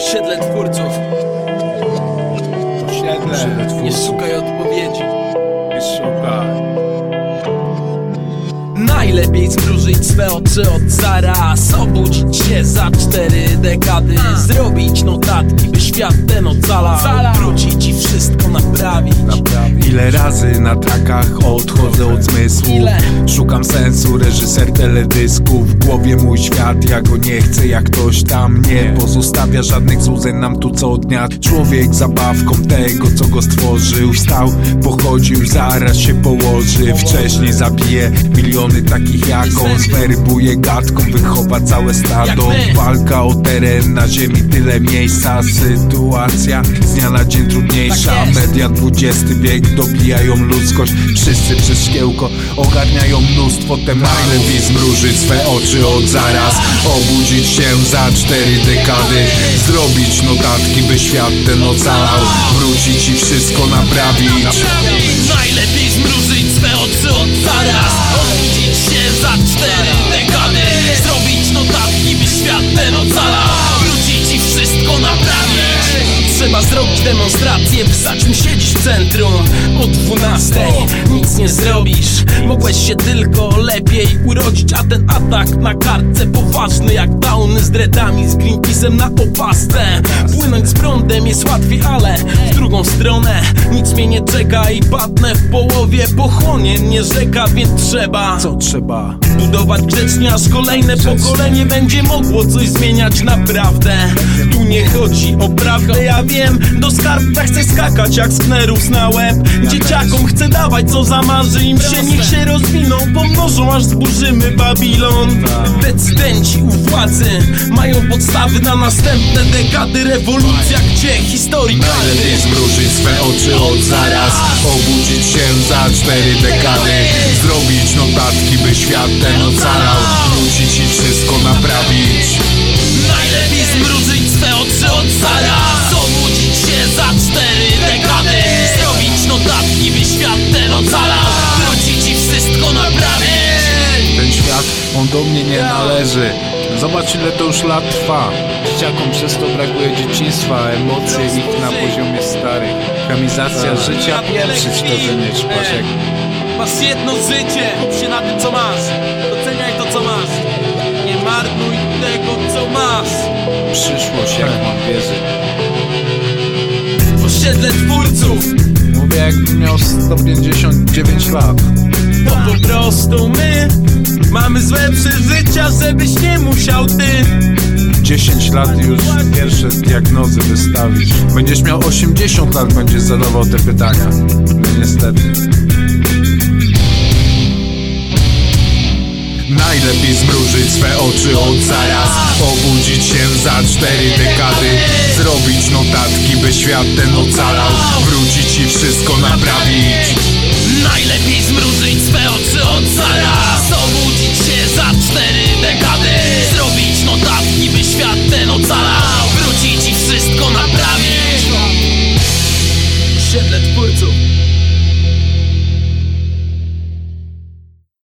Osiedle twórców. Osiedle Nie szukaj odpowiedzi. Nie szukaj. Najlepiej zmrużyć swe oczy od zaraz Obudzić się za cztery dekady. Zrobić notatki, by świat ten ocalał. Wrócić i razy na trakach odchodzę od zmysłu? Szukam sensu, reżyser teledysku. W głowie mój świat, ja go nie chcę Jak ktoś tam nie pozostawia żadnych złudzeń nam tu co dnia. Człowiek zabawką tego, co go stworzył Wstał, pochodził, zaraz się położy. Wcześniej zabije miliony takich jak on. Zwerbuje gadką, wychowa całe stado. Walka o teren na ziemi, tyle miejsca. Sytuacja z dnia na dzień trudniejsza. Tak. Media XX wiek dobijają ludzkość. Wszyscy przez szkiełko ogarniają mnóstwo tematów Najlepiej zmrużyć swe oczy od zaraz. Obudzić się za cztery dekady. Zrobić notatki, by świat ten ocalał. Wrócić i wszystko naprawić. Najlepiej zmrużyć Trzeba zrobić demonstrację, wstać mi siedzisz w centrum. O dwunastej nic nie zrobisz Mogłeś się tylko lepiej urodzić A ten atak na kartce poważny Jak downy z dreadami, z Greenpeace'em na opasce. Płynąć z prądem jest łatwiej, ale w drugą stronę Nic mnie nie czeka i padnę w połowie Pochłonie mnie rzeka, więc trzeba Co trzeba? Budować grzecznie, aż kolejne pokolenie będzie mogło coś zmieniać naprawdę. Tu nie chodzi o prawdę, ja wiem Do skarbca chcę skakać jak sknerus na łeb. Dzieciakom chcę dawać co zamarzy im się Niech się rozwiną, pomnożą aż zburzymy Babilon. Decydenci u władzy mają podstawy na następne dekady. Rewolucja, gdzie historii Najlepiej zmrużyć swe oczy od zaraz Obudzić się za cztery dekady. Zrobić notatki, by świat ten ocalał. Wrócić i wszystko naprawić. Najlepiej zmrużyć swe oczy od zaraz on do mnie nie należy. Zobacz ile to już lat trwa. Dzieciakom przez to brakuje dzieciństwa Emocje ich na poziomie starych. Chemizacja życia pieprzyć to, że nie trwasz jak Masz jedno życie, kup się na tym co masz. Doceniaj to co masz. Nie marnuj tego co masz. Przyszłość, jak mam wierzyć? Osiedle twórców. Mówię jakbym miał 159 lat To po prostu my Mamy złe przeżycia, żebyś nie musiał ty. 10 lat już pierwsze diagnozy wystawić. Będziesz miał 80 lat, będziesz zadawał te pytania. No niestety. Najlepiej zmrużyć swe oczy od zaraz. Obudzić się za cztery dekady. Zrobić notatki, by świat ten ocalał. Wrócić i wszystko naprawić Najlepiej zmrużyć swe oczy od zaraz Obudzić się